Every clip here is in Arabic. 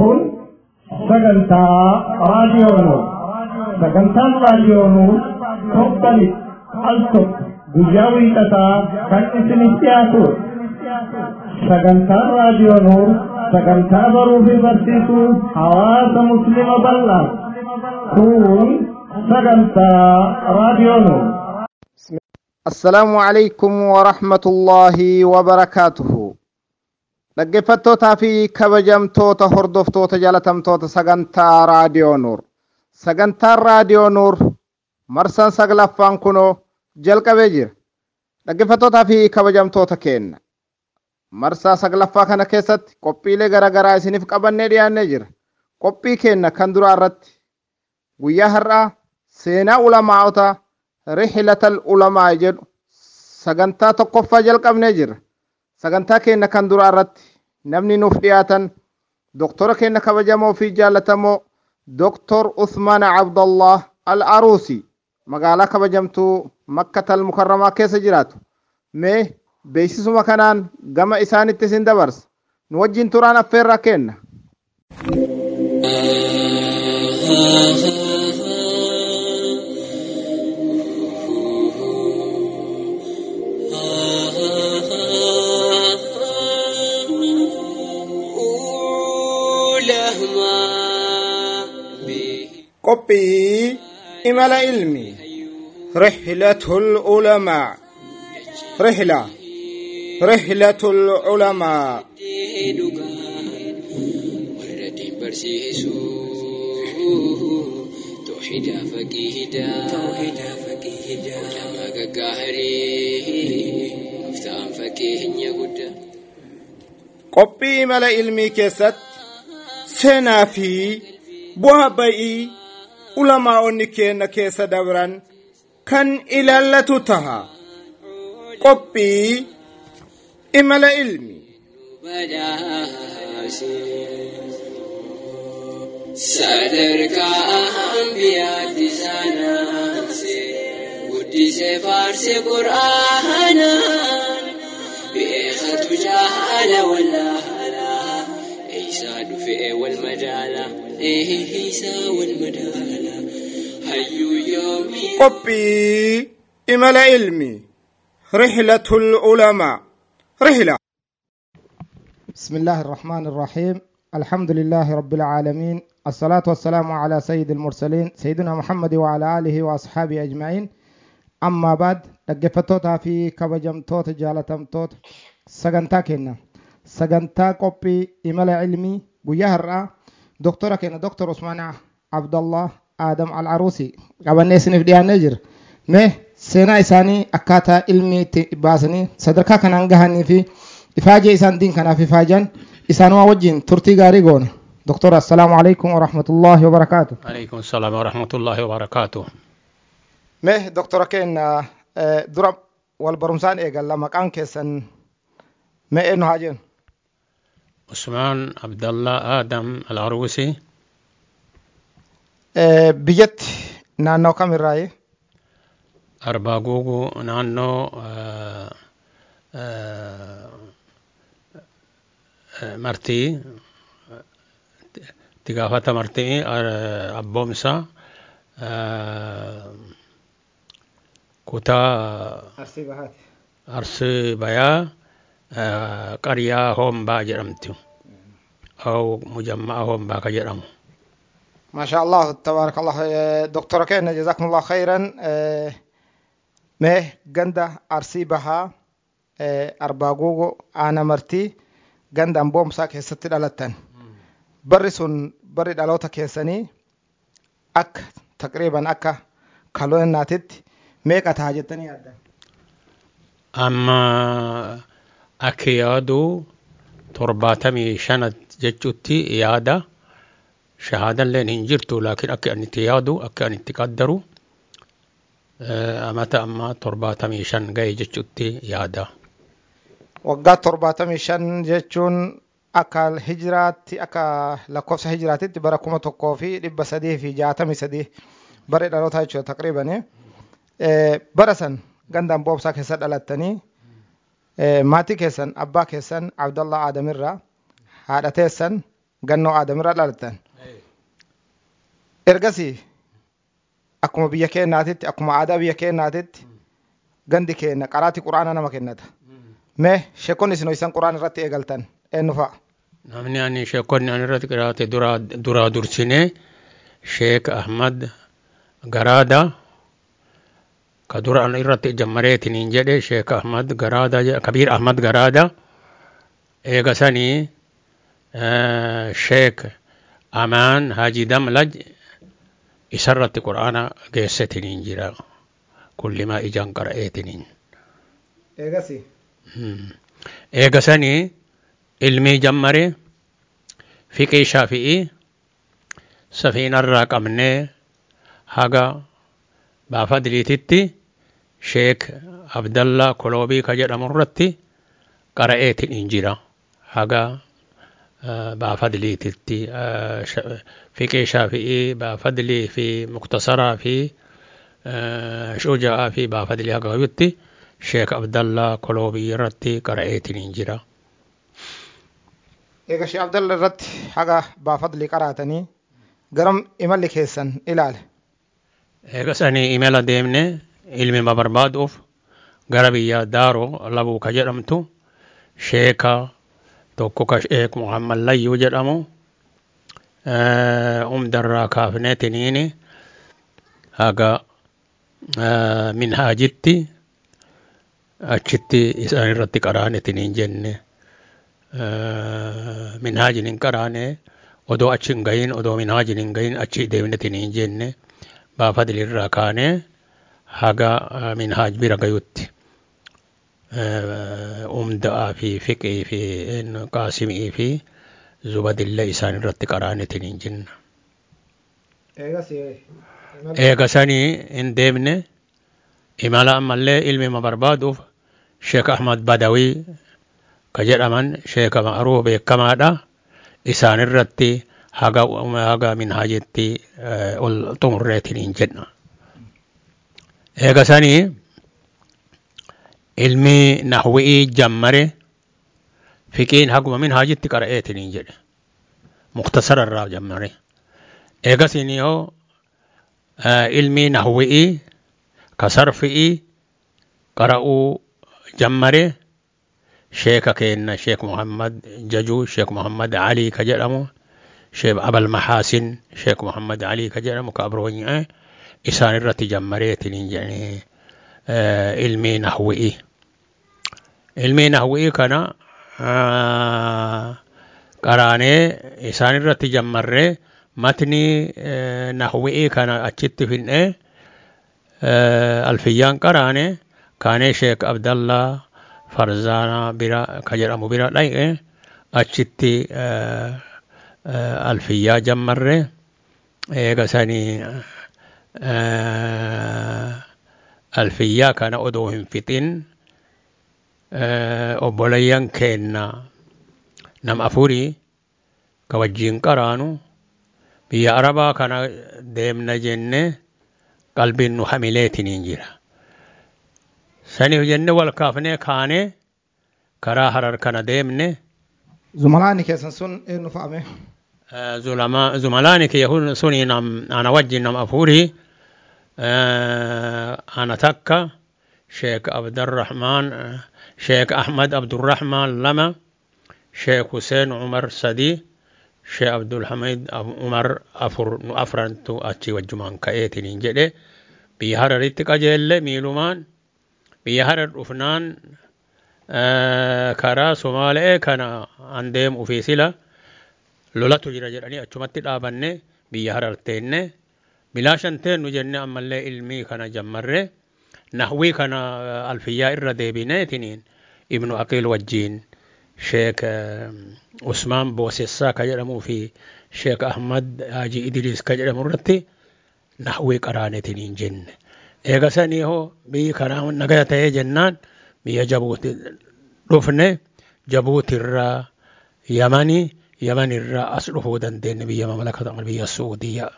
kun sagantaa raadiyoonuu sagantaan raadiyoonuu torbani al tokko guyyaa wiixataa kan isiniif dhiyaatudha sagantaan raadiyoonuu sagantaa baruu fi barsiisuu hawaasa muslima bal'aa kun sagantaa raadiyoonuu السلام عليكم ورحمة الله وبركاته dhaggeeffattootaa fi kabajamtoota hordoftoota jaalatamtoota sagantaa raadiyoo nuur. Sagantaan raadiyoo nuur marsaan saglaffaan kunoo jalqabee jira. Dhaggeeffattootaa fi kabajamtoota keenna. Marsaa saglaffaa kana keessatti qophiilee garaagaraa isiniif qabannee dhiyaannee jira. Qophii keenna kan duraa irratti guyyaa har'aa seenaa ulamaa'otaa rixilatal ulamaa jedhu sagantaa tokkoffaa jalqabnee jira sagantaa keenya kan duraa irratti namni nuuf dhiyaatan doktora keenya kabajamoo fi jaallatamoo doktor Usmaan Abdallah Al Aruusi magaalaa kabajamtuu Makkatal Mukarramaa keessa jiraatu mee beeksisuma kanaan gama isaanitti isin dabarsa nu wajjin turaan affeerraa kenna. Qophii imala ilmi rihlatul ulamaa rihla rihlatul ulamaa توحيدا فقيهدا توحيدا فقيهدا علماء قاهري مفتاح فقيه يقدا qophii imala ilmii keessatti seenaa fi bu'aa ba'ii ulamaa'onni keenya keessa dabran kan ilaallatu taha qophii imala ilmi sadarkaa ambiyaatti saanaanse guddise faarse qur'aanaan beekatu jaala wallaala eeysaa dhufe wal madaala eeysaa wal madaala hayyuu yoomii قبي إمال علمي رحلة العلماء. رحلة. بسم الله الرحمن الرحيم. الحمد لله رب العالمين. الصلاة والسلام على سيد المرسلين سيدنا محمد وعلى آله وأصحابه أجمعين. أما بعد لقفتوتا في كبجم توت جالتم توت. سغنتا كينا. سغنتا قبي إمال علمي قيهر دكتورة كينا دكتور عثمان عبد الله. Adam Al Aruusi qabannee isiniif dhiyaannee jira mee seenaa isaanii akkaataa ilmii itti baasanii sadarkaa kanaan gahanii fi ifaajee isaan diin kanaaf ifaajan isaanuma wajjin turtii gaarii goona doktor assalaamu alaikum warahmatullaahi wabarakaatu عليكم السلام ورحمة الله وبركاته keenya eh, dura wal barumsaan eegalla maqaan keessan mee eenyu haa jennu عثمان عبد الله آدم العروسي Eh, biyyatti naannoo kam irraa'ee? Arbaa Googoo naannoo martii itti gaafata martii abboomsaa kutaa arsii bayaa qaryaa hoombaa jedhamti. Mujammaa hoombaa ka jedhamu. ما شاء الله تبارك الله Eh, doktora keenya jazakum allah khayran Eh, mee ganda arsii bahaa eh, arbaa gogo aana martii ganda amboomsaa keessatti dhalattan barri sun barri dhaloota keessanii akka taqriiban akka kaloonaatitti meeqa taha jettanii yaaddan amma akka yaadu akka ani itti qaddaru eh, amata amma torbaatamii shan ga'e jechuutti yaada. waggaa torbaatamii shan jechuun akka hijiraatti akka lakkoofsa hijiraatitti bara kuma tokkoo fi dhibba sadii fi jaatamii sadii bara dhalootaa jechuudha taqriibani bara san gandaan boobsaa keessa dhalattanii maatii keessan abbaa keessan abdallah aadamirraa haadha teessan gannoo aadamirra dhalattan ergasii akkuma biyya keenyaatitti akkuma aadaa biyya keenyaatitti gandi keenya qaraati quraana nama kennata mee sheekonni isin ho'isan quraan irratti eegaltan eenyu fa'a namni ani sheekonni ani irratti qiraate duraa dursinee sheek ahmad garaada ka dura irratti jammareetiniin jedhe sheek ahmad garaada kabiir ahmad garaada eega sanii eh, sheek amaan haji damlaj isarratti qur'aana geessetiniin jira kullimaa ijaan qara'eetiniin eegasii Hmm. eega sanii ilmii jammare fiqii shaafi'ii safiinarraa qabnee haga baafadiliititti sheek abdallaa koloobii ka jedhamu irratti qara'eetiniin jira haga eh, baafadiliititti eh, sha- fiqii shaafi'ii baafadilii fi muktasaraa fi eh, shuja'aa fi baafadilii haga gahutti sheek abdallaa koloobii irratti qara'eetiniin jira eega shee abdalla irratti haga baafadlii qaraatanii garam imalli keessan ilaale eega sanii imala deemne ilmi ma barbaaduuf gara biyya daaroo labuu ka jedhamtu sheeka tokko ka sheek muhammad layyuu jedhamu umdarraa kaafnee tiniini haga minhaajitti achitti isaan irratti qaraane tiniin jenne minhaajin hin qaraane odoo achi hin gahin odoo minhaajin hin gahin achi deemne tiniin jenne baafadilirraa kaanee haga minhaaj bira gayutti eh, umda'aa fi fiqii fi qaasimii fi zubadillee isaan irratti qaraanetiniin jenna eegasii eega sanii hin deemne imala ammallee ilmi ma barbaaduuf sheek ahmad badawii ka jedhaman sheeka ma'ruu beekamaadha isaan irratti haga haga minhaajitti eh, ol xumurreetiniin jenna eega sanii ilmi nahwi'ii jammare fiqiin haguma minhaajitti qara'eetiniin jedhe muktasara irraa jammare eegasini yoo eh, ilmi nahwi'ii ka sarfi'ii qara'uu jammare sheeka keenna sheek muhammad jajuu sheek muhammad alii ka jedhamu sheek abal mahaasin sheek muhammad alii ka jedhamu ka abroonye isaan irratti jammareetiniin jedhanii eh, ilmi nahwi'ii علمين هو إيه كنا كرانة إنسان رتي جمرة متنى نهو إيه كنا أشتت فين إيه ألفيان كرانة كان الشيخ عبد الله فرزانا بيرا كجر أمو بيرا لاي أشتت ألفيا جمرة إيه كساني ألفيا كان أدوهم فتن eh, obboleeyyan keenna nam afurii ka wajjiin qaraanu biyya arabaa kana deemna jenne qalbiin nu hamileetiniin jira saniif jenne wal kaafnee kaanee karaa harar kana deemne zumalaani keessan sun eenyu fa'ame eh, zumalaani kiyya suni nam ana wajjin nam afurii eh, ana takka sheek abdarrahmaan eh, sheek ahmad abdurrahmaan lama sheek huseen umar sadii sheek abdulhamid Ab- umar afur nu afrantu achi wajjumaan ka'eetiniin jedhe biyya hararitti qajeelle miilumaan biyya harar dhufnaan eh, karaa somaalee kana an deemu fi sila lolatu jira jedhanii achumatti dhaabanne biyya harar teenne bilaashan teennu نهوي كان آه، الفيا الرديبيناتين ابن أقيل والجين شيك آه، عثمان بوسيسا كجرمو في شيك أحمد آجي إدريس كجرمو رتي نهوي كرانتين جن. إيغا سانيهو بي كرام نغاية جنان بي جبوت رفنة جبوت الرا يماني يمن الرا أسرهو دندين بي مملكة عمل السعودية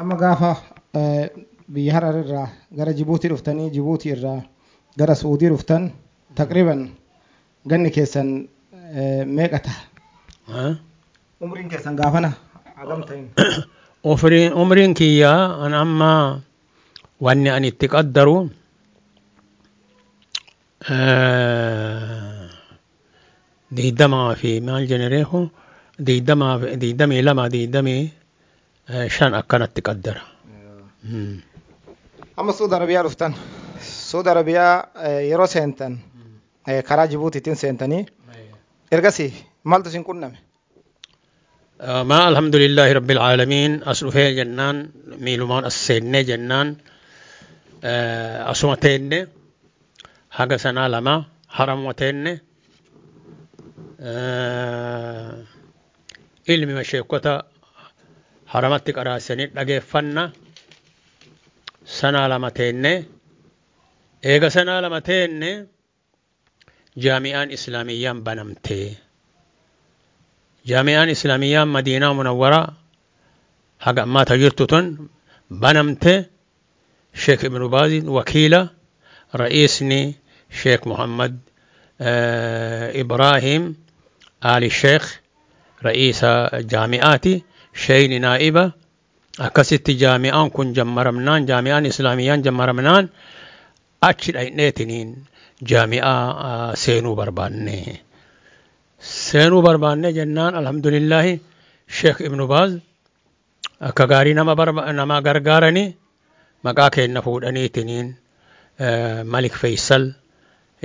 أما غافة آه، بيهر الرا غرا جيبوتي رفتني جيبوتي الرا غرا سعودي رفتن تقريبا غني كيسن آه، ميقتا. ها؟ عمرين كيسن غافنا اغم تين عمرين كيا ان أما واني أن يتقدروا. آه، ا دي دما في مال جنريهو دي دما دي دمي لما دي دمي شان اكنت تقدر yeah. Mm. amma suudi arabiyaa dhuftan suudi arabiyaa yeroo seentan karaa jibuutiitiin seentanii ergasii maaltu isin qunname ما الحمد لله رب العالمين في جنان ميلومان السنة جنان أسمتين حاجة سنة لما حرم وتين علمي مشيكوتا حرمتك أراسني لقيفنا سنة لما تين إيجا سنة لما تين جامعان إسلاميان بنمتي جامعان إسلامية مدينة منورة حق ما تجرتتن بنمت شيخ ابن باز وكيلة رئيسني شيخ محمد آه إبراهيم آل الشيخ رئيس جامعاتي شين نائبة. جمر منان جامعان إسلاميان جمر منان أتشل أينيتنين جامعة آه سينو برباني seenuu barbaanne jennaan alhamdulillahi sheek ibnu baaz akka gaarii nama nama gargaaranii maqaa keenna fuudhaniitiniin malik feeysal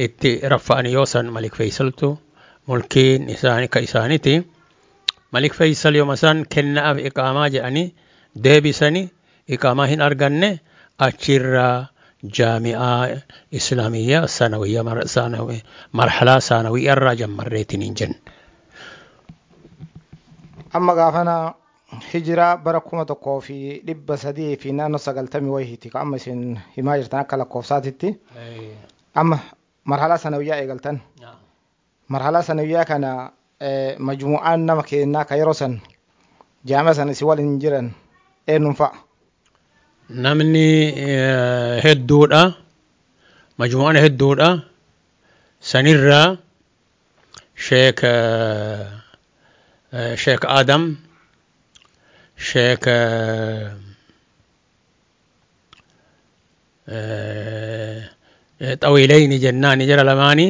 itti raffa'anii yoo san malik feeysaltu mulkiin isaanii ka isaaniti malik feeysal yooma san kennaaf iqaamaa jedhanii iqaamaa hin arganne achirraa جامعة إسلامية ثانوية مر... ثانوي مرحلة ثانوية الراجم مريتين جن amma gaafana hijiraa bara kuma tokkoo fi dhibba sadii fi naannoo sagaltamii wayiiti ka amma isin himaa jirtan akka lakkoofsaatitti amma marhalaa sanawiyyaa eegaltan marhalaa sanawiyyaa kana majmuu'aan nama jiran eenyuun fa'a namni hedduudha majmu'aan hedduudha sanirraa sheek sheek adam sheek طويلين جنان جرى لماني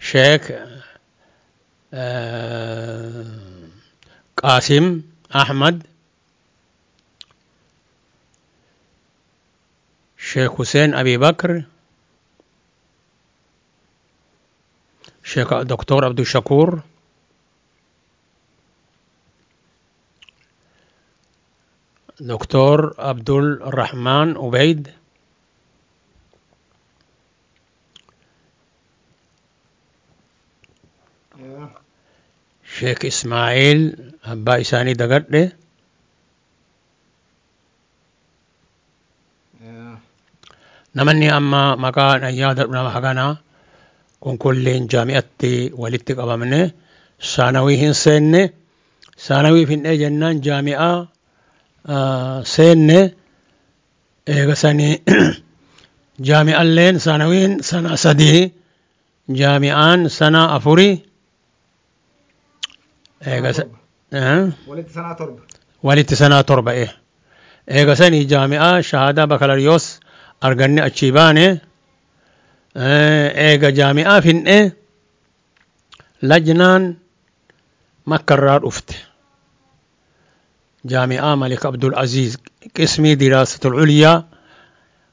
شيخ قاسم أحمد شيخ حسين أبي بكر شيخ دكتور عبد الشكور دكتور عبد الرحمن عبيد شيخ إسماعيل أبا إساني دقرده namanni amma maqaa yaada nama haganaa kun kulleen jaami'atti walitti qabamne saanawii hin seenne saanawii finne jennaan jaami'aa seenne eega sanii jaami'alleen saanawiin sana sadii jaami'aan sana afuri إيه، وليت سنة تربة. إيه. إيه سنة جامعة شهادة بكالوريوس أرغني أتشيباني. إيه،, إيه جامعة فين إيه؟ لجنان مكرر أفت. جامعة ملك عبد العزيز قسمي دراسة العليا.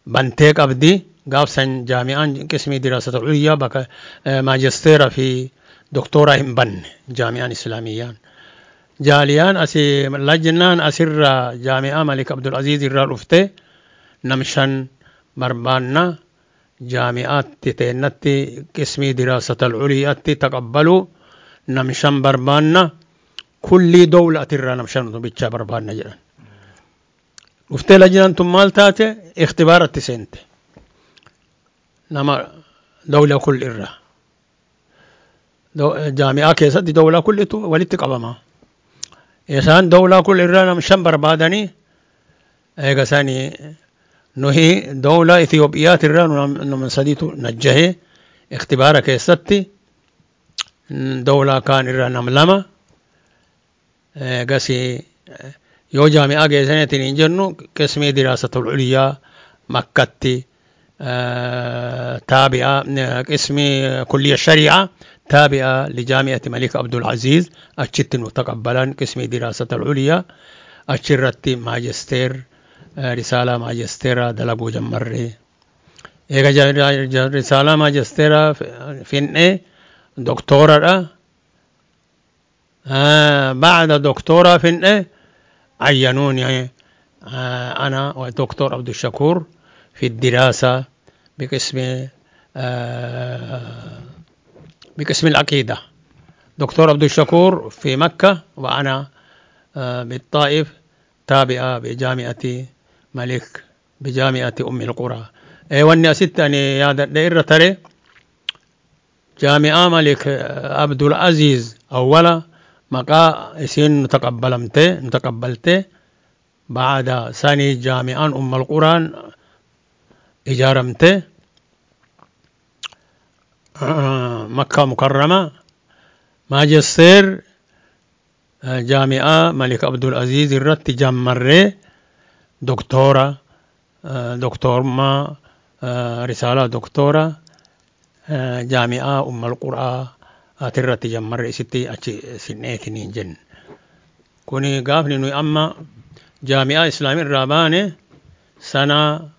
بنتيك عبدي قاف سن جامعة قسمي دراسة العليا بك إيه، ماجستير في دكتورة همبن جامعة إسلامية. جاليان أسي لجنان أسر جامعة ملك عبد العزيز الرافتة نمشن مربانا جامعة تتينتي قسمي دراسة العليا تتقبلوا نمشن بربانا كل دولة ترى نمشن بيتشا بربانا جلن وفتة لجنان تمال تاتي اختبار التسينتي نما دولة كل إرّا جامعة كيسة دي دولة كل تو ولدت قبما إسان دولة كل إرانا مشان برباداني إيقا ساني نهي دولة إثيوبيات إرانا نم سديت نجهي اختبار كيسة دولة كان إرانا ملما إيقا سي يو جامعة كيسة تنين قسمي دراسة العليا مكتي آه، تابعة إسمي كلية الشريعة تابعة لجامعة الملك عبد العزيز أشت متقبلا قسم دراسة العليا أشرت ماجستير رسالة ماجستير دلقو جمري إيجا رسالة ماجستير فين دكتورة. آه بعد دكتورة فين عينوني. آه أنا والدكتور عبد الشكور في الدراسة بقسم آه بقسم العقيدة. دكتور عبد الشكور في مكة وأنا آه بالطائف تابعة بجامعة ملك بجامعة أم القرى. أي وأني أسيت أني يا دائرة تري جامعة ملك عبد العزيز أولا مقا إسين نتقبلمته نتقبلته بعد سنة جامعة أم القرآن إجارمته مكة مكرمة. ماجستير جامعة ملك عبد العزيز الرت جمرة دكتورة دكتور ما رسالة دكتورة جامعة أم القرى أترت جمرة ستي أتي سنتين جن. كوني قافني نو أما جامعة إسلامية الرابانة سنة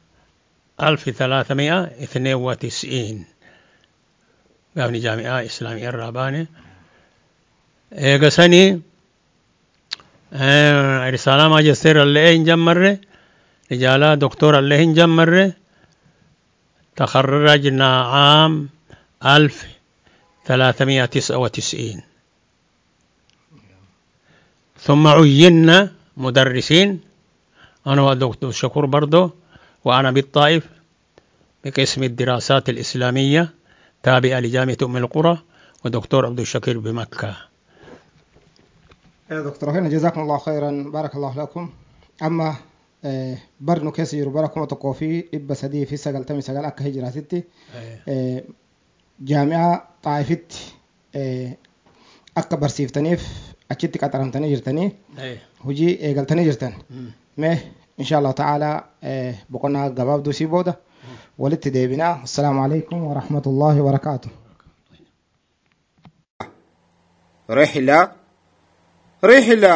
1392 قافني جامعة إسلامية الرابانة سني آه رسالة ماجستير اللي جمرة رجالة دكتور اللي جمرة تخرجنا عام 1399 ثم عينا مدرسين أنا والدكتور شكور برضو وأنا بالطائف بقسم الدراسات الإسلامية. تابعة لجامعة أم القرى ودكتور عبد الشكير بمكة. يا دكتور هنا جزاكم الله خيرا. بارك الله لكم. أما آه، برنو كيسي يربركم وتقوفي إبا سدي في سقل تمي سقل أكا هجراتي آه، جامعة طائفت آه، أكا برسيفتنيف أكيد قطرمتني جرتني hojii eegaltanii jirtan mee insha allahu tacaala boqonnaa gabaabduu sii booda walitti deebinaa assalaamu calaykum waraxmatullaahi wabarakaatu رحلة رحلة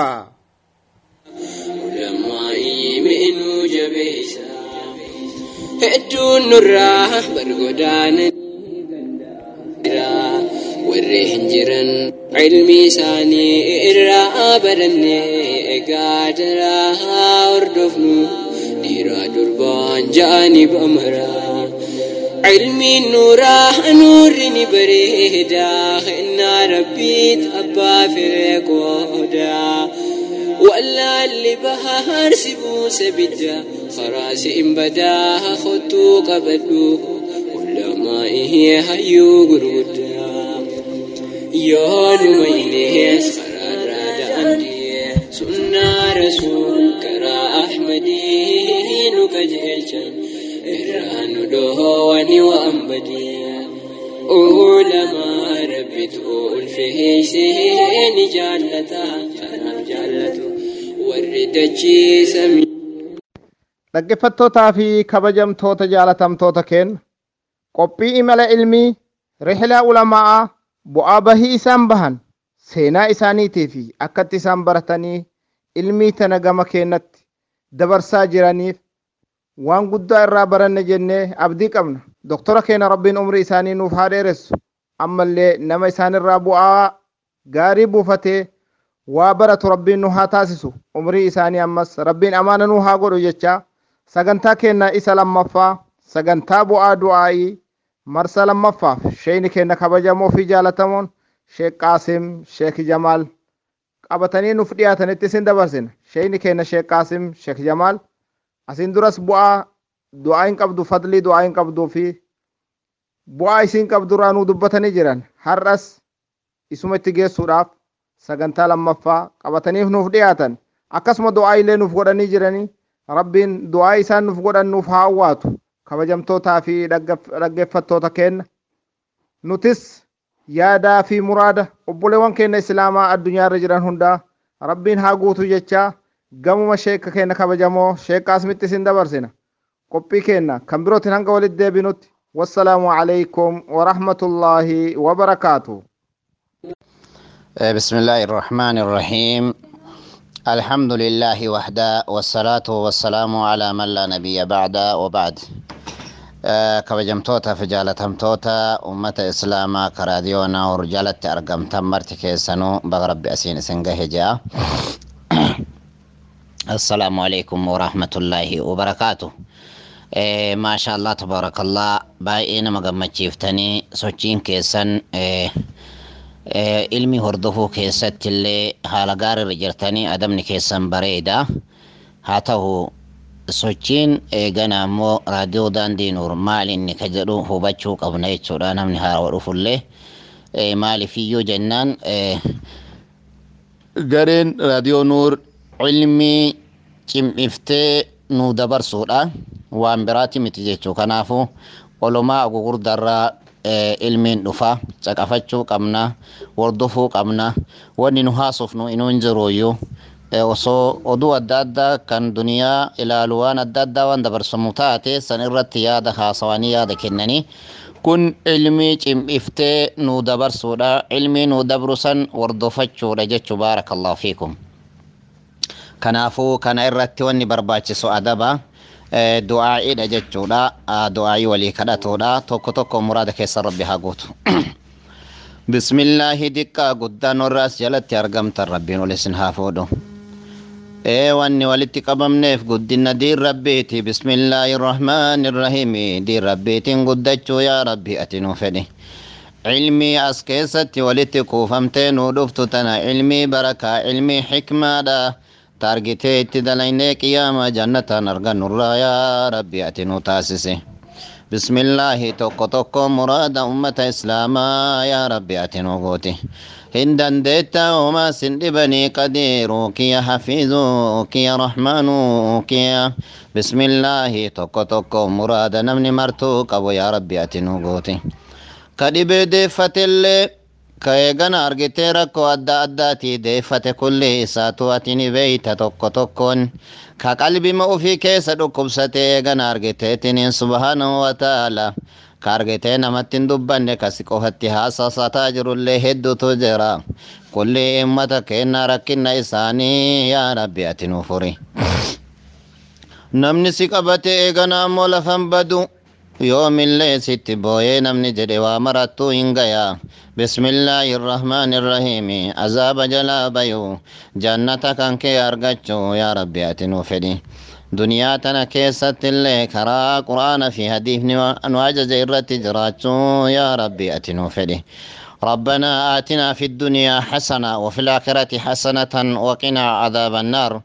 Ulamaa'i mi'inuu jabeessa. Hedduun nurraa bargodaana jira. Warri hin jiran ilmi isaanii irraa baranne egaa daraa hordofnu dhiiraa durbaan ja'anii bamaraa. Ilmiin nuuraa nuurri ni bareeda innaa rabbiit abbaa firee qoodaa. واللي بهار سبوس بدا خراس إن بداها خطو قبلو ولا ما هي هيو قرودا. يون مينيس خرارا عندي سنة رسول كرا أحمدي. kajeelchan jecha irraanu dhoowwani waan badiya uulamaa rabbitu ulfeeysee ni jaallata kanaaf jaallatu warri dachii samii. dhaggeeffattootaa fi kabajamtoota jaalatamtoota kenna qophii imala ilmii rihlaa ulamaa bu'aa bahii isaan bahan seenaa isaaniitii fi akkatti isaan baratanii ilmii tana gama keennatti dabarsaa jiraniif waan guddaa irraa baranne jennee abdii qabna doktora keenya rabbiin umrii isaanii nuuf haa dheeressu ammallee nama isaanirraa bu'aa gaarii buufatee waa baratu rabbiin nu haa taasisu umrii isaanii ammas rabbiin amaana nu haa godhu jechaa sagantaa keenya isa lammaffaa sagantaa bu'aa du'aa'ii marsa lammaffaaf sheeyni keenya kabajamoo fi jaalatamoon sheek qaasim sheek jamaal qabatanii nuuf dhiyaatanitti isin dabarsina sheeyni keenya sheek qaasim sheek jamaal asin duras bu'aa du'aa hin qabdu fadlii du'aa hin qabduu fi. Bu'aa isiin qabdurraa nuu dubbatanii jiran. Har'as isuma itti geessuudhaaf sagantaa lammaffaa qabataniif nuuf dhiyaatan. Akkasuma du'aa illee nuuf godhanii jiranii rabbiin du'aa isaan nuuf godhan nuuf haa hawwaatu kabajamtootaa fi dhaggeeffattoota keenya nutis yaadaa fi muraada. Obboleewwan keenya islaamaa addunyaarra jiran hundaa rabbiin haa guutu jechaa gamuma sheeka keenya kabajamoo sheeka asmitti isin dabarsina qophii keenya kan birootiin hanga walitti deebinutti wassalaamu alaykum warahmatullaahi wabarakaatuh بسم الله الرحمن الرحيم الحمد لله وحده والصلاة والسلام على من لا نبي بعد وبعد kabajamtoota fi jaalatamtoota ummata islaamaa karaadiyoona hurjalatti argamtan marti keessanuu baga rabbi asiin isin gahe jea assalaamu alaikum warahmatullaahi wabarakaatu maasha allah tabaarakallah baay'ee nama gammachiiftanii sochiin keessan ilmi hordofuu keessatti illee haala gaariirra jirtanii adabni keessan bareeda haa ta'u sochiin eegana ammoo raadiyoo daandii nuur maal inni ka jedhu hubachuu qabna jechuudha namni haaraa dhufullee maalifiyyuu jennaan gareen raadiyoo nuur ilmii cim'iftee nu dabarsuudha waan biraati miti jechuu kanaafu olumaa gugurdarraa ilmiin dhufa caqafachuu qabna hordofuu qabna wanni nu haasofnu inuu hin jiruyyuu osoo oduu adda addaa kan duniyaa ilaalu waan adda addaa waan dabarsamu taate san irratti yaada haasawanii yaada kennanii kun ilmii cim'iftee nu dabarsuudha ilmii nu dabru san hordofachuudha jechuu baarakallahu fiikum kanaafuu kana irratti wanni barbaachisu adaba du'aa'iidha jechuudha du'aa'ii walii kadhatuudha tokko tokko muraada keessa rabbi haa guutu bismillaahi diqqaa guddaan warraas jalatti argamtan rabbiin ol isin haa fuudhu ee wanni walitti qabamneef guddina diin rabbiiti bismillaahi irrahmaani irrahiimi diin rabbiitiin guddachuu yaa rabbi ati nuu fedhi keessatti walitti kuufamtee nuu dhuftu tana ilmii barakaa ilmii xikmaadha taargitee itti dalaynee qiyaama jannataan argannurraa yaa rabbi ati nuu taasise bismillaahi tokko tokko muraada ummata islaamaa yaa rabbi ati nuu gooti hin dandeetta homaa sin dhibanii qadiiruu kiya hafiizuu kiya rahmaanuu kiya bismillaahi tokko tokko muraada namni martuu qabu yaa rabbi ati nuu gooti ka dhibee deeffatellee eegana argitee rakkoo adda addaatii deeffate kulli isaatu ati ni beeyta tokko tokkoon ka qalbima ufii keessa dhukkubsate eegana argiteetiniin subhaanahu wa ta'ala ka argitee namatti hin dubbanne kasi qofatti haasasataa jirullee hedduutu jira kulli ummata kennaa rakkinna isaanii yaa rabbi ati nuu furi namni si qabate eegana ammoo lafan badu يوم اللي ست بوين من جري ومرتو إنغيا. بسم الله الرحمن الرحيم. عذاب جلا بيو جنة كان كي ارغچو يا رب أتنو فدي. دنيا تنا كي ست اللي كرا قرآن في حديث نوا انواج زيرة تجراتو. يا رب أتنو فدي. ربنا آتنا في الدنيا حسنة وفي الآخرة حسنة وقنا عذاب النار.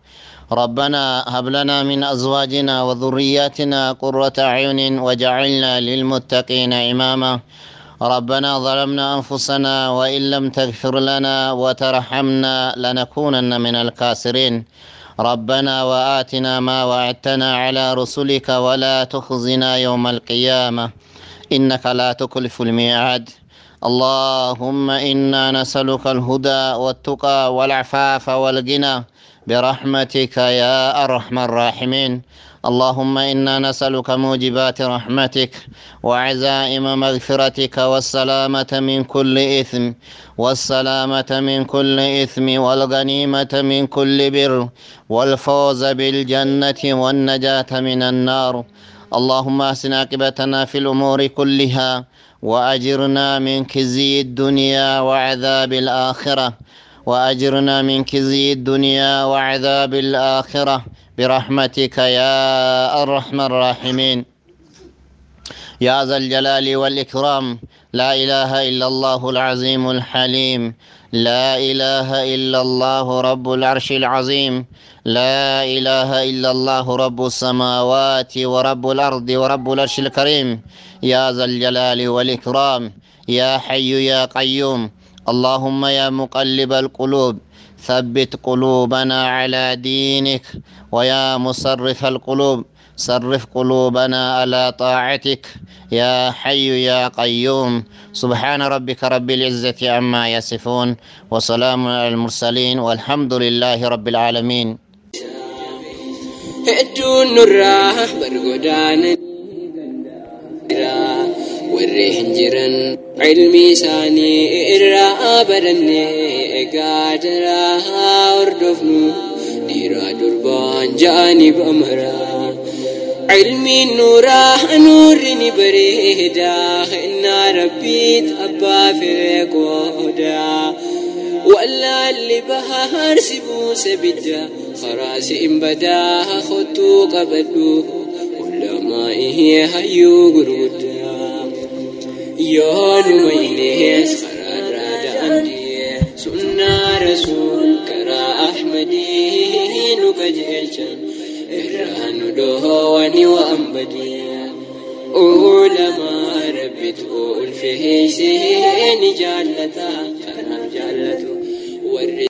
ربنا هب لنا من أزواجنا وذرياتنا قرة أعين وجعلنا للمتقين إماما. ربنا ظلمنا أنفسنا وإن لم تغفر لنا وترحمنا لنكونن من الكاسرين ربنا وآتنا ما وعدتنا على رسلك ولا تخزنا يوم القيامة. إنك لا تكلف الميعاد. اللهم إنا نسألك الهدى والتقى والعفاف والغنى. برحمتك يا أرحم الراحمين. اللهم إنا نسألك موجبات رحمتك وعزائم مغفرتك والسلامة من كل إثم والسلامة من كل إثم والغنيمة من كل بر والفوز بالجنة والنجاة من النار. اللهم أحسن عاقبتنا في الأمور كلها وأجرنا من خزي الدنيا وعذاب الآخرة. وأجرنا من خزي الدنيا وعذاب الآخرة. برحمتك يا أرحم الراحمين. يا ذا الجلال والإكرام. لا إله إلا الله العظيم الحليم. لا إله إلا الله رب العرش العظيم. لا إله إلا الله رب السماوات ورب الأرض ورب العرش الكريم. يا ذا الجلال والإكرام. يا حي يا قيوم. اللهم يا مقلب القلوب ثبت قلوبنا على دينك. ويا مصرف القلوب صرف قلوبنا على طاعتك. يا حي يا قيوم سبحان ربك رب العزة عما يصفون وسلام على المرسلين والحمد لله رب العالمين. hedduun nurraa bargodaana ورهن جرن علمي ساني إرى بدني إقادرا أردفن ديرا دربان جاني بأمرا علمي نورا نورني بريدا إن ربيت أبا في ريكودا ولا اللي بها هرسبو سبدا خراسي إن بدا خطو قبدو ولا ما هي هيو يون وينيس خرار داندي سنة رسول كرا أحمدي نكجلشن إرهان دوهواني وأنبدي علماء ربي تقول فيه سين جالتا كان جالتو